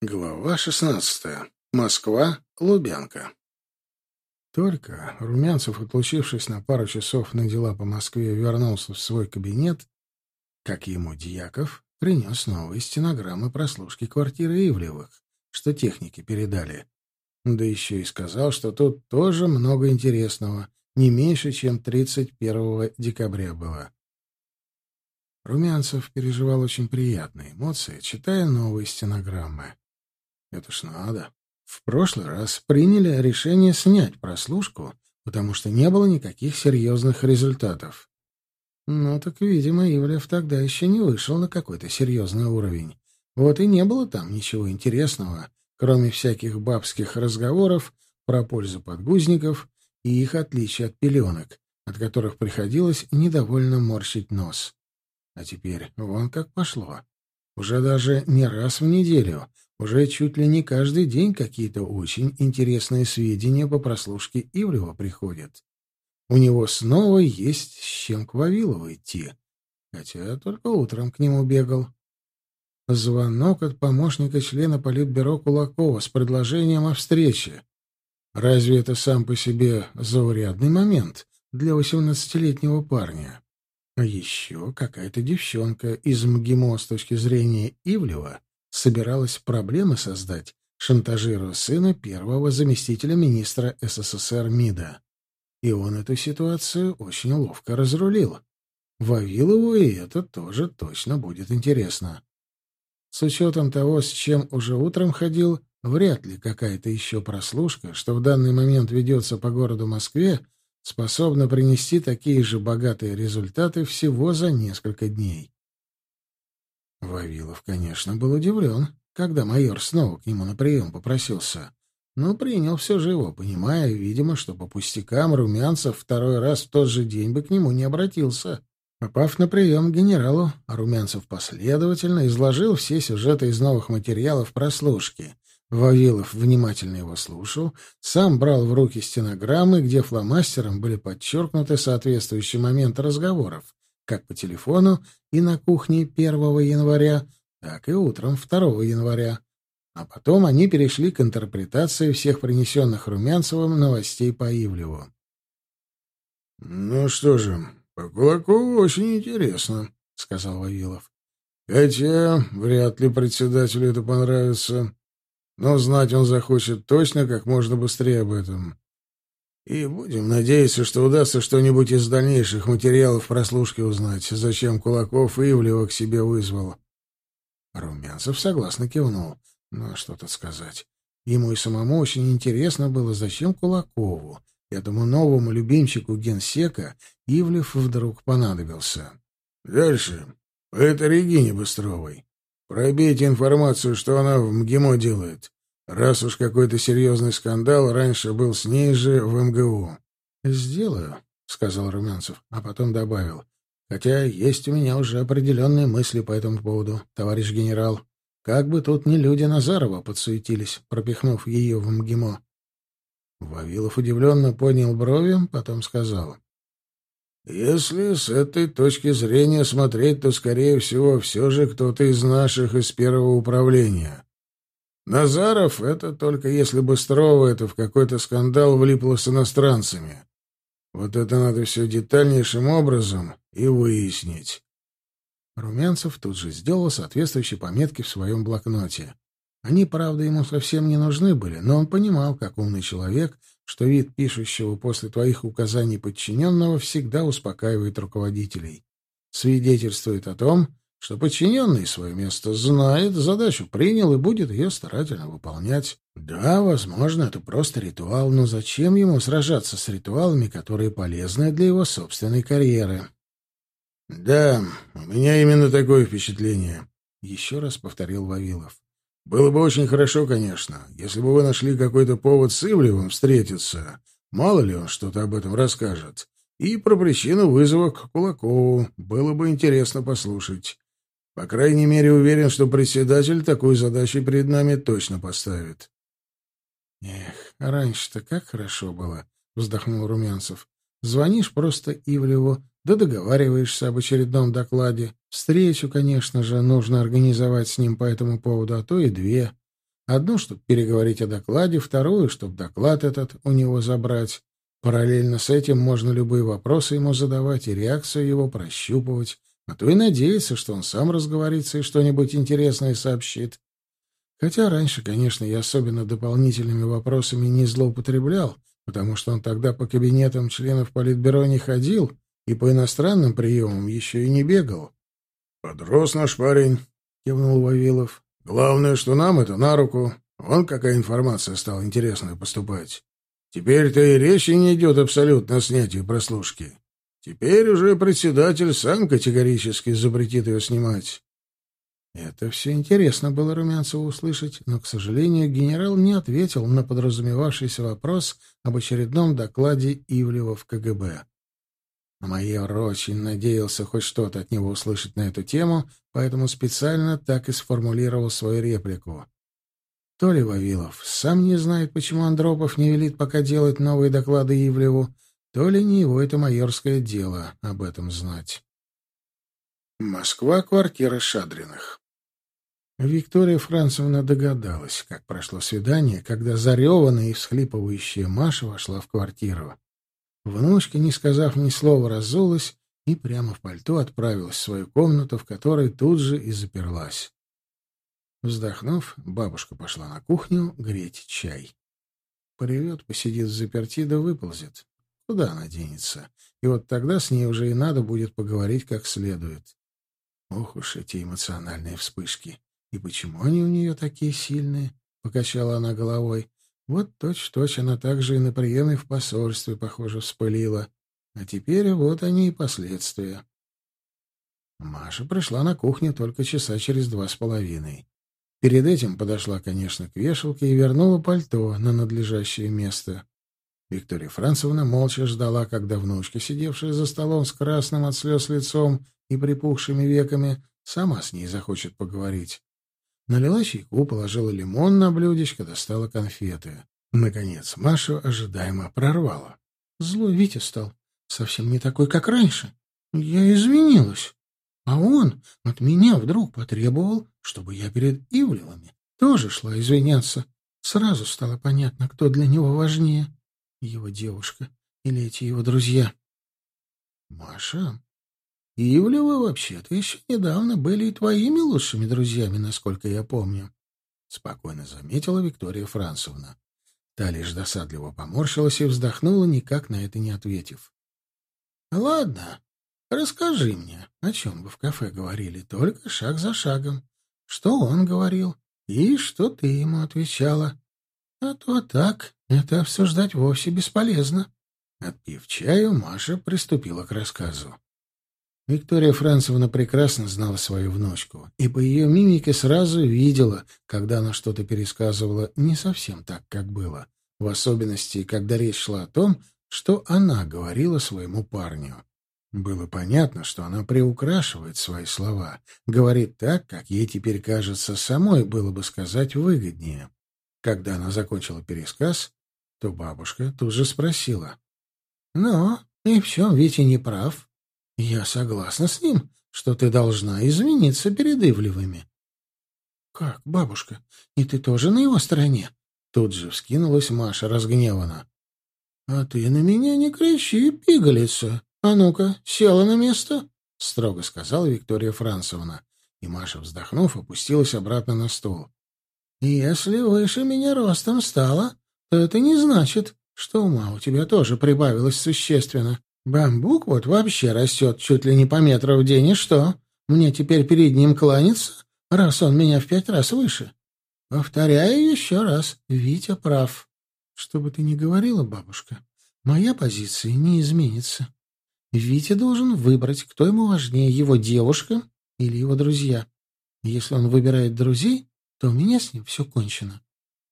Глава шестнадцатая. Москва. Лубянка. Только Румянцев, отлучившись на пару часов на дела по Москве, вернулся в свой кабинет, как ему Дьяков принес новые стенограммы прослушки квартиры Ивлевых, что техники передали. Да еще и сказал, что тут тоже много интересного, не меньше, чем 31 декабря было. Румянцев переживал очень приятные эмоции, читая новые стенограммы. Это ж надо. В прошлый раз приняли решение снять прослушку, потому что не было никаких серьезных результатов. Ну так, видимо, Ивлев тогда еще не вышел на какой-то серьезный уровень. Вот и не было там ничего интересного, кроме всяких бабских разговоров про пользу подгузников и их отличия от пеленок, от которых приходилось недовольно морщить нос. А теперь вон как пошло. Уже даже не раз в неделю, уже чуть ли не каждый день какие-то очень интересные сведения по прослушке Ивлева приходят. У него снова есть с чем к Вавилову идти. Хотя только утром к нему бегал. Звонок от помощника члена Политбюро Кулакова с предложением о встрече. Разве это сам по себе заурядный момент для восемнадцатилетнего парня? А еще какая-то девчонка из МГИМО с точки зрения Ивлева собиралась проблемы создать, шантажируя сына первого заместителя министра СССР МИДа. И он эту ситуацию очень ловко разрулил. Вавилову и это тоже точно будет интересно. С учетом того, с чем уже утром ходил, вряд ли какая-то еще прослушка, что в данный момент ведется по городу Москве, способна принести такие же богатые результаты всего за несколько дней. Вавилов, конечно, был удивлен, когда майор снова к нему на прием попросился, но принял все его, понимая, видимо, что по пустякам Румянцев второй раз в тот же день бы к нему не обратился. Попав на прием к генералу, Румянцев последовательно изложил все сюжеты из новых материалов прослушки. Вавилов внимательно его слушал, сам брал в руки стенограммы, где фломастером были подчеркнуты соответствующие моменты разговоров, как по телефону и на кухне 1 января, так и утром 2 января. А потом они перешли к интерпретации всех принесенных Румянцевым новостей по Ивлеву. — Ну что же, по Кулакову очень интересно, — сказал Вавилов. — Хотя вряд ли председателю это понравится. Но знать он захочет точно как можно быстрее об этом. И будем надеяться, что удастся что-нибудь из дальнейших материалов прослушки узнать, зачем Кулаков Ивлева к себе вызвал. Румянцев согласно кивнул. Ну, что тут сказать. Ему и самому очень интересно было, зачем Кулакову, этому новому любимчику генсека, Ивлев вдруг понадобился. Дальше. Это Регине Быстровой. Пробейте информацию, что она в МГИМО делает. Раз уж какой-то серьезный скандал раньше был с ней же в МГУ. «Сделаю», — сказал Румянцев, а потом добавил. «Хотя есть у меня уже определенные мысли по этому поводу, товарищ генерал. Как бы тут не люди Назарова подсуетились, пропихнув ее в МГИМО». Вавилов удивленно поднял брови, потом сказал. «Если с этой точки зрения смотреть, то, скорее всего, все же кто-то из наших из первого управления». Назаров — это только если Быстрова это в какой-то скандал влипло с иностранцами. Вот это надо все детальнейшим образом и выяснить. Румянцев тут же сделал соответствующие пометки в своем блокноте. Они, правда, ему совсем не нужны были, но он понимал, как умный человек, что вид пишущего после твоих указаний подчиненного всегда успокаивает руководителей. Свидетельствует о том, что подчиненный свое место знает, задачу принял и будет ее старательно выполнять. Да, возможно, это просто ритуал, но зачем ему сражаться с ритуалами, которые полезны для его собственной карьеры? «Да, у меня именно такое впечатление», — еще раз повторил Вавилов. «Было бы очень хорошо, конечно, если бы вы нашли какой-то повод с Ивлевым встретиться. Мало ли он что-то об этом расскажет. И про причину вызова к Кулакову было бы интересно послушать. По крайней мере, уверен, что председатель такую задачу перед нами точно поставит. Эх, раньше-то как хорошо было, вздохнул Румянцев. Звонишь просто Ивлеву, да договариваешься об очередном докладе. Встречу, конечно же, нужно организовать с ним по этому поводу, а то и две. Одну, чтобы переговорить о докладе, вторую, чтобы доклад этот у него забрать. Параллельно с этим можно любые вопросы ему задавать и реакцию его прощупывать, а то и надеяться, что он сам разговорится и что-нибудь интересное сообщит. Хотя раньше, конечно, я особенно дополнительными вопросами не злоупотреблял, потому что он тогда по кабинетам членов Политбюро не ходил и по иностранным приемам еще и не бегал. — Подрос наш парень, — кивнул Вавилов. — Главное, что нам это на руку. Вон какая информация стала интересная поступать. Теперь-то и речи не идет абсолютно о снятии прослушки. Теперь уже председатель сам категорически запретит ее снимать. Это все интересно было Румянцеву услышать, но, к сожалению, генерал не ответил на подразумевавшийся вопрос об очередном докладе Ивлева в КГБ. Майор очень надеялся хоть что-то от него услышать на эту тему, поэтому специально так и сформулировал свою реплику. То ли Вавилов сам не знает, почему Андропов не велит пока делать новые доклады Ивлеву, то ли не его это майорское дело об этом знать. Москва, квартира Шадриных. Виктория Францевна догадалась, как прошло свидание, когда зареванная и всхлипывающая Маша вошла в квартиру. Внучка, не сказав ни слова, разулась и прямо в пальто отправилась в свою комнату, в которой тут же и заперлась. Вздохнув, бабушка пошла на кухню греть чай. Поревет, посидит в заперти да выползет. Куда она денется? И вот тогда с ней уже и надо будет поговорить как следует. Ох уж эти эмоциональные вспышки. И почему они у нее такие сильные? Покачала она головой. Вот точь-точь она также и на приеме в посольстве, похоже, вспылила. А теперь вот они и последствия. Маша пришла на кухню только часа через два с половиной. Перед этим подошла, конечно, к вешалке и вернула пальто на надлежащее место. Виктория Францевна молча ждала, когда внучка, сидевшая за столом с красным от слез лицом и припухшими веками, сама с ней захочет поговорить. Налила чайку, положила лимон на блюдечко, достала конфеты. Наконец Машу ожидаемо прорвала. Злой Витя стал. Совсем не такой, как раньше. Я извинилась. А он от меня вдруг потребовал, чтобы я перед Ивлевыми тоже шла извиняться. Сразу стало понятно, кто для него важнее. Его девушка или эти его друзья. Маша, Ивлевы вообще-то еще недавно были и твоими лучшими друзьями, насколько я помню. Спокойно заметила Виктория Францевна. Та лишь досадливо поморщилась и вздохнула, никак на это не ответив. — Ладно, Расскажи мне, о чем вы в кафе говорили, только шаг за шагом. Что он говорил и что ты ему отвечала. А то так, это обсуждать вовсе бесполезно. Отпив чаю, Маша приступила к рассказу. Виктория Францевна прекрасно знала свою внучку, и по ее мимике сразу видела, когда она что-то пересказывала не совсем так, как было, в особенности, когда речь шла о том, что она говорила своему парню. Было понятно, что она приукрашивает свои слова, говорит так, как ей теперь кажется самой было бы сказать выгоднее. Когда она закончила пересказ, то бабушка тут же спросила. — Ну, и все, Витя не прав. Я согласна с ним, что ты должна извиниться перед Ивлевыми. — Как, бабушка, и ты тоже на его стороне? Тут же вскинулась Маша разгневанно. — А ты на меня не кричи, пигалица. «А ну-ка, села на место», — строго сказала Виктория Францевна. И Маша, вздохнув, опустилась обратно на стул. «Если выше меня ростом стало, то это не значит, что ума у тебя тоже прибавилось существенно. Бамбук вот вообще растет чуть ли не по метру в день, и что? Мне теперь перед ним кланяться, раз он меня в пять раз выше? Повторяю еще раз, Витя прав. Что бы ты ни говорила, бабушка, моя позиция не изменится. Витя должен выбрать, кто ему важнее, его девушка или его друзья. Если он выбирает друзей, то у меня с ним все кончено.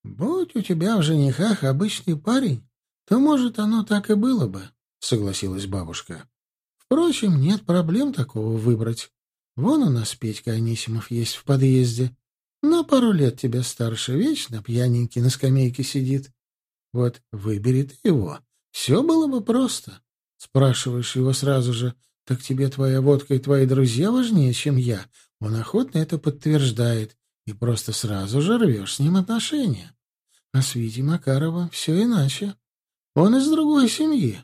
Будь у тебя в женихах обычный парень, то, может, оно так и было бы, — согласилась бабушка. Впрочем, нет проблем такого выбрать. Вон у нас Петька Анисимов есть в подъезде. На пару лет тебя старше, вечно пьяненький на скамейке сидит. Вот выбери ты его. Все было бы просто. Спрашиваешь его сразу же, так тебе твоя водка и твои друзья важнее, чем я. Он охотно это подтверждает. и просто сразу же рвешь с ним отношения. А с Витей Макарова все иначе. Он из другой семьи.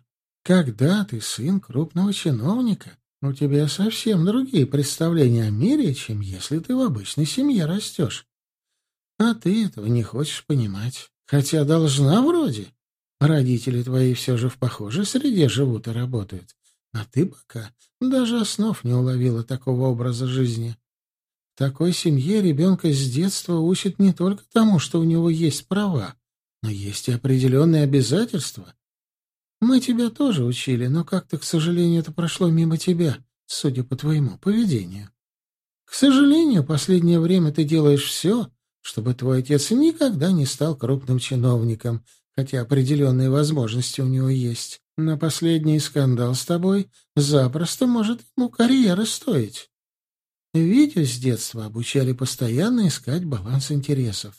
Когда ты сын крупного чиновника, у тебя совсем другие представления о мире, чем если ты в обычной семье растешь. А ты этого не хочешь понимать. Хотя должна вроде. Родители твои все же в похожей среде живут и работают. А ты пока даже основ не уловила такого образа жизни. В такой семье ребенка с детства учат не только тому, что у него есть права, но есть и определенные обязательства. Мы тебя тоже учили, но как-то, к сожалению, это прошло мимо тебя, судя по твоему поведению. К сожалению, последнее время ты делаешь все, чтобы твой отец никогда не стал крупным чиновником, хотя определенные возможности у него есть. На последний скандал с тобой запросто может ему карьеры стоить. Витю с детства обучали постоянно искать баланс интересов.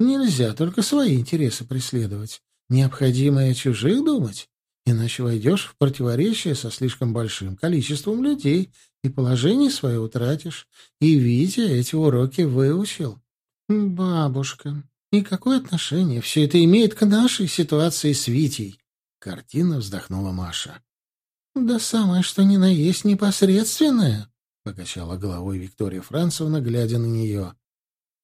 Нельзя только свои интересы преследовать. Необходимо и о чужих думать, иначе войдешь в противоречие со слишком большим количеством людей и положение свое утратишь. И Витя эти уроки выучил. Бабушка, и какое отношение все это имеет к нашей ситуации с Витей? Картина вздохнула Маша. Да самое, что ни на есть непосредственное, покачала головой Виктория Францевна, глядя на нее.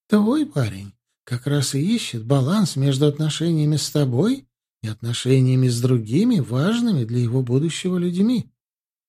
Твой парень как раз и ищет баланс между отношениями с тобой и отношениями с другими, важными для его будущего людьми.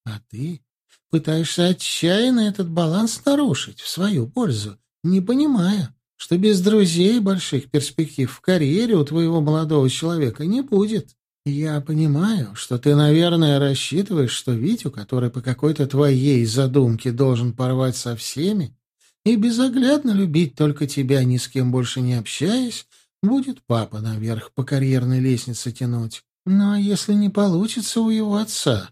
А ты пытаешься отчаянно этот баланс нарушить в свою пользу, не понимая, что без друзей больших перспектив в карьере у твоего молодого человека не будет. Я понимаю, что ты, наверное, рассчитываешь, что Витю, который по какой-то твоей задумке должен порвать со всеми и безоглядно любить только тебя, ни с кем больше не общаясь, будет папа наверх по карьерной лестнице тянуть. Ну а если не получится у его отца,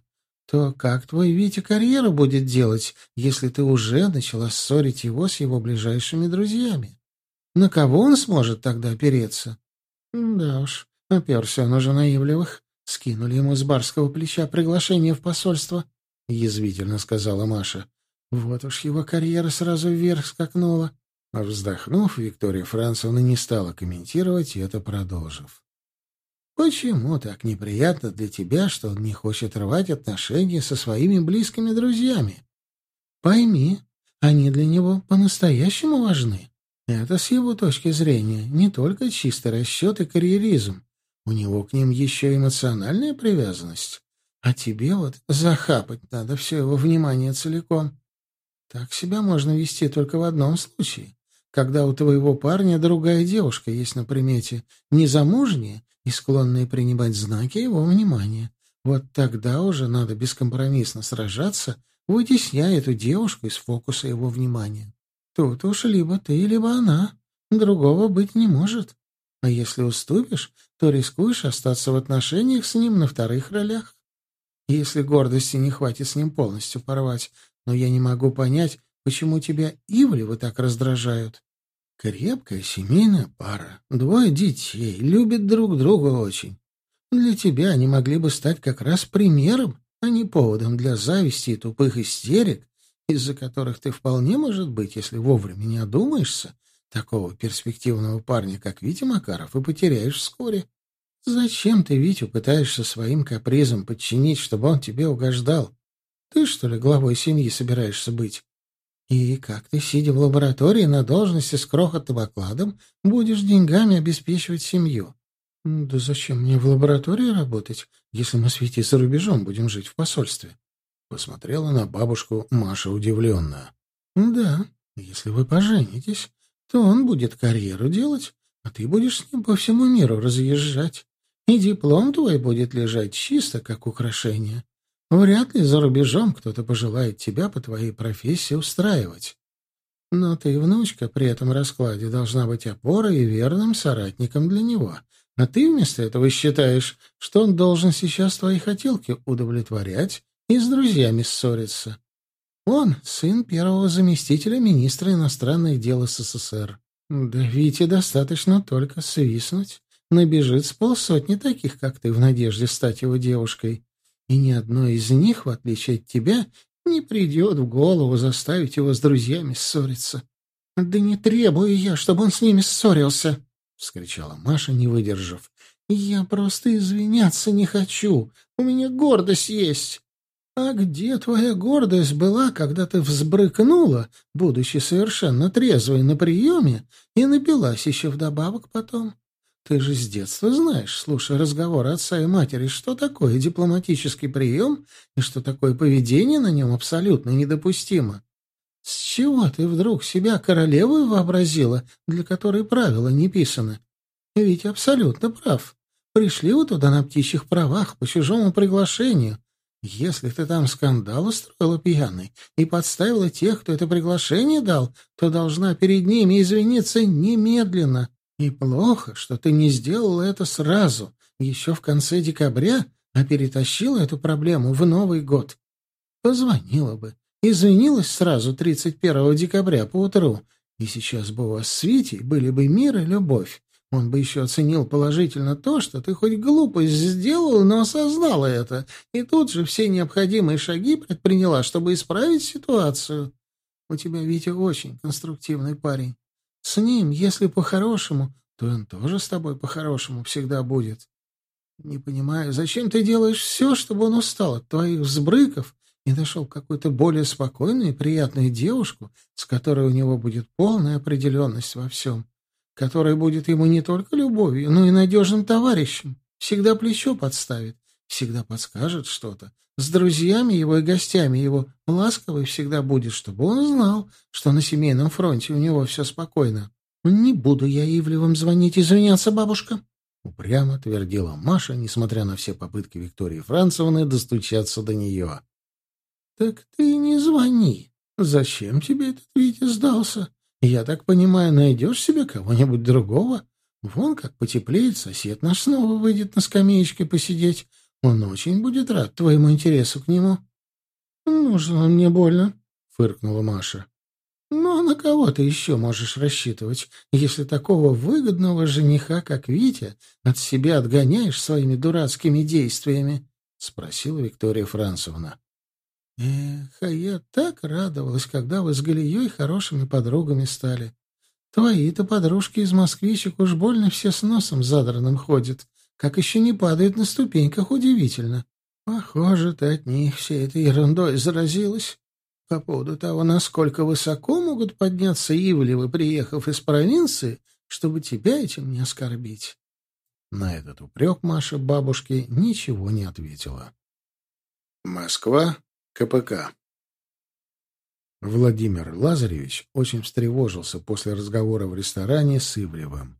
то как твой Витя карьеру будет делать, если ты уже начала ссорить его с его ближайшими друзьями? На кого он сможет тогда опереться? Да уж, оперся он уже на Ивлевых. Скинули ему с барского плеча приглашение в посольство, — язвительно сказала Маша. Вот уж его карьера сразу вверх скакнула. А вздохнув, Виктория Францевна не стала комментировать это, продолжив. «Почему так неприятно для тебя, что он не хочет рвать отношения со своими близкими друзьями? Пойми, они для него по-настоящему важны. Это с его точки зрения не только чистый расчет и карьеризм. У него к ним еще эмоциональная привязанность. А тебе вот захапать надо все его внимание целиком. Так себя можно вести только в одном случае. Когда у твоего парня другая девушка есть на примете, незамужняя и склонная принимать знаки его внимания. Вот тогда уже надо бескомпромиссно сражаться, вытесняя эту девушку из фокуса его внимания. Тут уж либо ты, либо она. Другого быть не может. А если уступишь, то рискуешь остаться в отношениях с ним на вторых ролях. Если гордости не хватит с ним полностью порвать, но я не могу понять, почему тебя Ивлевы так раздражают. Крепкая семейная пара, двое детей, любят друг друга очень. Для тебя они могли бы стать как раз примером, а не поводом для зависти и тупых истерик, из-за которых ты вполне, может быть, если вовремя не одумаешься, такого перспективного парня, как Витя Макаров, и потеряешь вскоре. Зачем ты Витю пытаешься своим капризом подчинить, чтобы он тебе угождал? Ты, что ли, главой семьи собираешься быть? И как ты, сидя в лаборатории на должности с крохотным окладом, будешь деньгами обеспечивать семью? Да зачем мне в лаборатории работать, если мы с Витей за рубежом будем жить в посольстве? Посмотрела на бабушку Маша удивленно. «Да, если вы поженитесь, то он будет карьеру делать, а ты будешь с ним по всему миру разъезжать. И диплом твой будет лежать чисто, как украшение. Вряд ли за рубежом кто-то пожелает тебя по твоей профессии устраивать. Но ты, внучка, при этом раскладе должна быть опорой и верным соратником для него. А ты вместо этого считаешь, что он должен сейчас твои хотелки удовлетворять и с друзьями ссорится. Он сын первого заместителя министра иностранных дел СССР. Да Вите достаточно только свистнуть. Набежит с полсотни таких, как ты, в надежде стать его девушкой. И ни одной из них, в отличие от тебя, не придет в голову заставить его с друзьями ссориться. «Да не требую я, чтобы он с ними ссорился!» — вскричала Маша, не выдержав. «Я просто извиняться не хочу. У меня гордость есть. А где твоя гордость была, когда ты взбрыкнула, будучи совершенно трезвой на приеме, и напилась еще вдобавок потом? Ты же с детства знаешь, слушая разговоры отца и матери, что такое дипломатический прием и что такое поведение на нем абсолютно недопустимо. С чего ты вдруг себя королевой вообразила, для которой правила не писаны? Ведь абсолютно прав. Пришли вы туда на птичьих правах, по чужому приглашению. Если ты там скандал устроила пьяный и подставила тех, кто это приглашение дал, то должна перед ними извиниться немедленно. И плохо, что ты не сделала это сразу, еще в конце декабря, а перетащила эту проблему в Новый год. Позвонила бы, извинилась сразу 31 декабря поутру, и сейчас бы у вас с Витей были бы мир и любовь. Он бы еще оценил положительно то, что ты хоть глупость сделал, но осознала это, и тут же все необходимые шаги предприняла, чтобы исправить ситуацию. У тебя, Витя, очень конструктивный парень. С ним, если по-хорошему, то он тоже с тобой по-хорошему всегда будет. Не понимаю, зачем ты делаешь все, чтобы он устал от твоих взбрыков и нашел какую-то более спокойную и приятную девушку, с которой у него будет полная определенность во всем, которая будет ему не только любовью, но и надежным товарищем, всегда плечо подставит, всегда подскажет что-то, с друзьями его и гостями его ласковый всегда будет, чтобы он знал, что на семейном фронте у него все спокойно. «Не буду я Ивлевым звонить извиняться, бабушка», — упрямо твердила Маша, несмотря на все попытки Виктории Францевны достучаться до нее. «Так ты не звони. Зачем тебе этот Витя сдался? Я так понимаю, найдешь себе кого-нибудь другого? Вон как потеплеет, сосед наш снова выйдет на скамеечке посидеть. Он очень будет рад твоему интересу к нему. — Нужен он мне больно, — фыркнула Маша. — Ну, а на кого ты еще можешь рассчитывать, если такого выгодного жениха, как Витя, от себя отгоняешь своими дурацкими действиями? — спросила Виктория Францевна. — Эх, а я так радовалась, когда вы с Галией хорошими подругами стали. Твои-то подружки из москвичек уж больно все с носом задранным ходят. Как еще не падают на ступеньках, удивительно. Похоже, ты от них всей этой ерундой заразилась. По поводу того, насколько высоко могут подняться Ивлевы, приехав из провинции, чтобы тебя этим не оскорбить. На этот упрек Маша бабушке ничего не ответила. Москва, КПК. Владимир Лазаревич очень встревожился после разговора в ресторане с Ивлевым.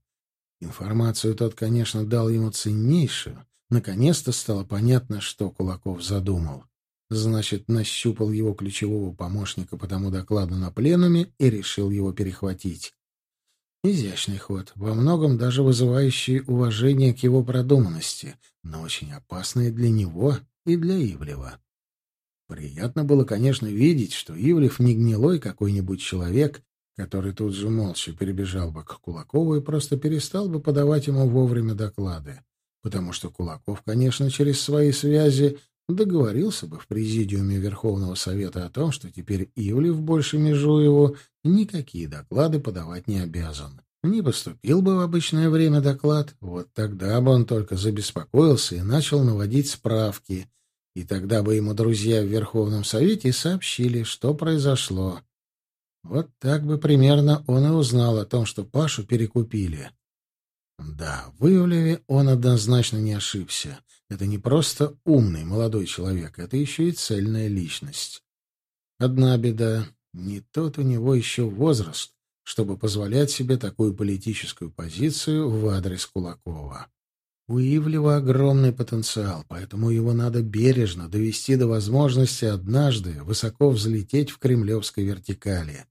Информацию тот, конечно, дал ему ценнейшую. Наконец-то стало понятно, что Кулаков задумал. Значит, нащупал его ключевого помощника по тому докладу на пленуме и решил его перехватить. Изящный ход, во многом даже вызывающий уважение к его продуманности, но очень опасный для него и для Ивлева. Приятно было, конечно, видеть, что Ивлев не гнилой какой-нибудь человек, который тут же молча перебежал бы к Кулакову и просто перестал бы подавать ему вовремя доклады. Потому что Кулаков, конечно, через свои связи договорился бы в президиуме Верховного Совета о том, что теперь Ивлев больше Межуеву никакие доклады подавать не обязан. Не поступил бы в обычное время доклад, вот тогда бы он только забеспокоился и начал наводить справки, и тогда бы ему друзья в Верховном Совете сообщили, что произошло. Вот так бы примерно он и узнал о том, что Пашу перекупили. Да, в Ивлеве он однозначно не ошибся. Это не просто умный молодой человек, это еще и цельная личность. Одна беда — не тот у него еще возраст, чтобы позволять себе такую политическую позицию в адрес Кулакова. У Ивлева огромный потенциал, поэтому его надо бережно довести до возможности однажды высоко взлететь в кремлевской вертикали.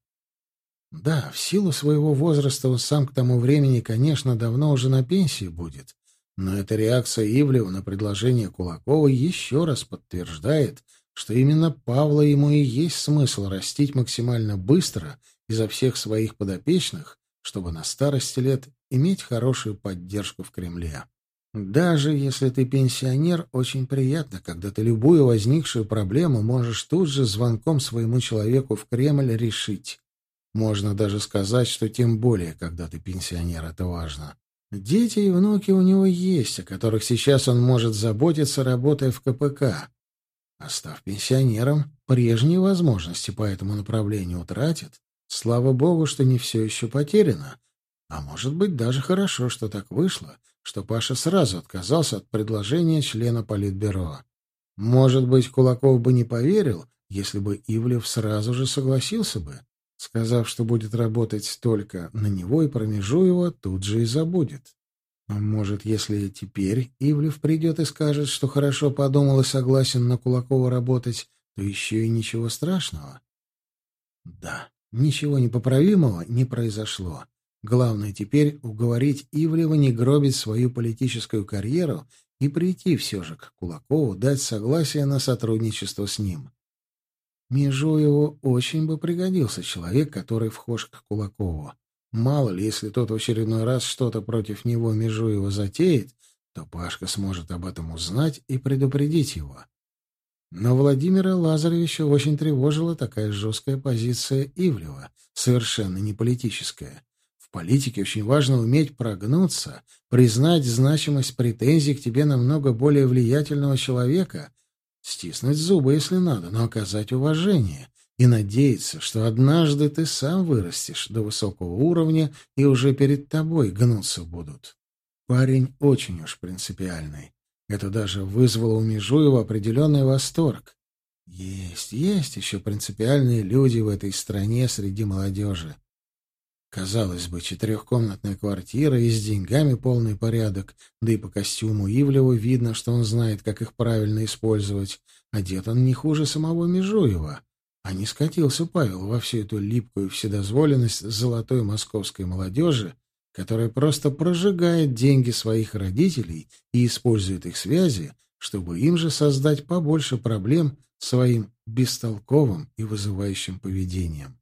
Да, в силу своего возраста он сам к тому времени, конечно, давно уже на пенсии будет, но эта реакция Ивлева на предложение Кулакова еще раз подтверждает, что именно Павла ему и есть смысл растить максимально быстро изо всех своих подопечных, чтобы на старости лет иметь хорошую поддержку в Кремле. Даже если ты пенсионер, очень приятно, когда ты любую возникшую проблему можешь тут же звонком своему человеку в Кремль решить. Можно даже сказать, что тем более, когда ты пенсионер, это важно. Дети и внуки у него есть, о которых сейчас он может заботиться, работая в КПК. А став пенсионером, прежние возможности по этому направлению утратит. Слава богу, что не все еще потеряно. А может быть, даже хорошо, что так вышло, что Паша сразу отказался от предложения члена Политбюро. Может быть, Кулаков бы не поверил, если бы Ивлев сразу же согласился бы, сказав, что будет работать только на него и про его тут же и забудет. А может, если теперь Ивлев придет и скажет, что хорошо подумал и согласен на Кулакова работать, то еще и ничего страшного? Да, ничего непоправимого не произошло. Главное теперь уговорить Ивлева не гробить свою политическую карьеру и прийти все же к Кулакову, дать согласие на сотрудничество с ним. Межуеву очень бы пригодился человек, который вхож к Кулакову. Мало ли, если тот в очередной раз что-то против него Межуева затеет, то Пашка сможет об этом узнать и предупредить его. Но Владимира Лазаревича очень тревожила такая жесткая позиция Ивлева, совершенно не политическая. В политике очень важно уметь прогнуться, признать значимость претензий к тебе намного более влиятельного человека, Стиснуть зубы, если надо, но оказать уважение и надеяться, что однажды ты сам вырастешь до высокого уровня и уже перед тобой гнуться будут. Парень очень уж принципиальный. Это даже вызвало у Межуева определенный восторг. Есть, есть еще принципиальные люди в этой стране среди молодежи. Казалось бы, четырехкомнатная квартира и с деньгами полный порядок, да и по костюму Ивлева видно, что он знает, как их правильно использовать. Одет он не хуже самого Межуева. А не скатился Павел во всю эту липкую вседозволенность золотой московской молодежи, которая просто прожигает деньги своих родителей и использует их связи, чтобы им же создать побольше проблем своим бестолковым и вызывающим поведением.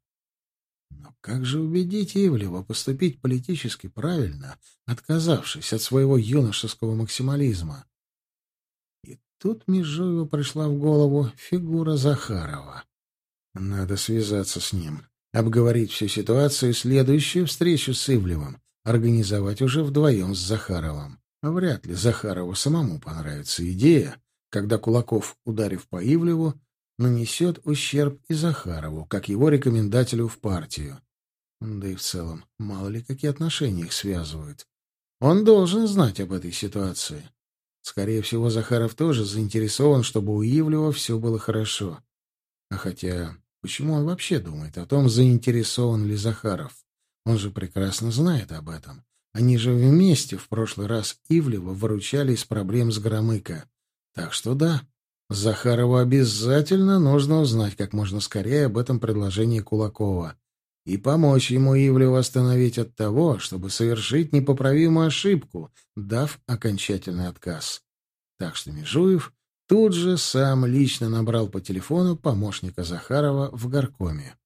Но как же убедить Ивлева поступить политически правильно, отказавшись от своего юношеского максимализма? И тут Межуеву пришла в голову фигура Захарова. Надо связаться с ним, обговорить всю ситуацию и следующую встречу с Ивлевым, организовать уже вдвоем с Захаровым. Вряд ли Захарову самому понравится идея, когда Кулаков, ударив по Ивлеву, нанесет ущерб и Захарову, как его рекомендателю в партию. Да и в целом, мало ли какие отношения их связывают. Он должен знать об этой ситуации. Скорее всего, Захаров тоже заинтересован, чтобы у Ивлева все было хорошо. А хотя, почему он вообще думает о том, заинтересован ли Захаров? Он же прекрасно знает об этом. Они же вместе в прошлый раз Ивлева выручали из проблем с Громыко. Так что да, Захарову обязательно нужно узнать как можно скорее об этом предложении Кулакова и помочь ему Ивлеву остановить от того, чтобы совершить непоправимую ошибку, дав окончательный отказ. Так что Межуев тут же сам лично набрал по телефону помощника Захарова в горкоме.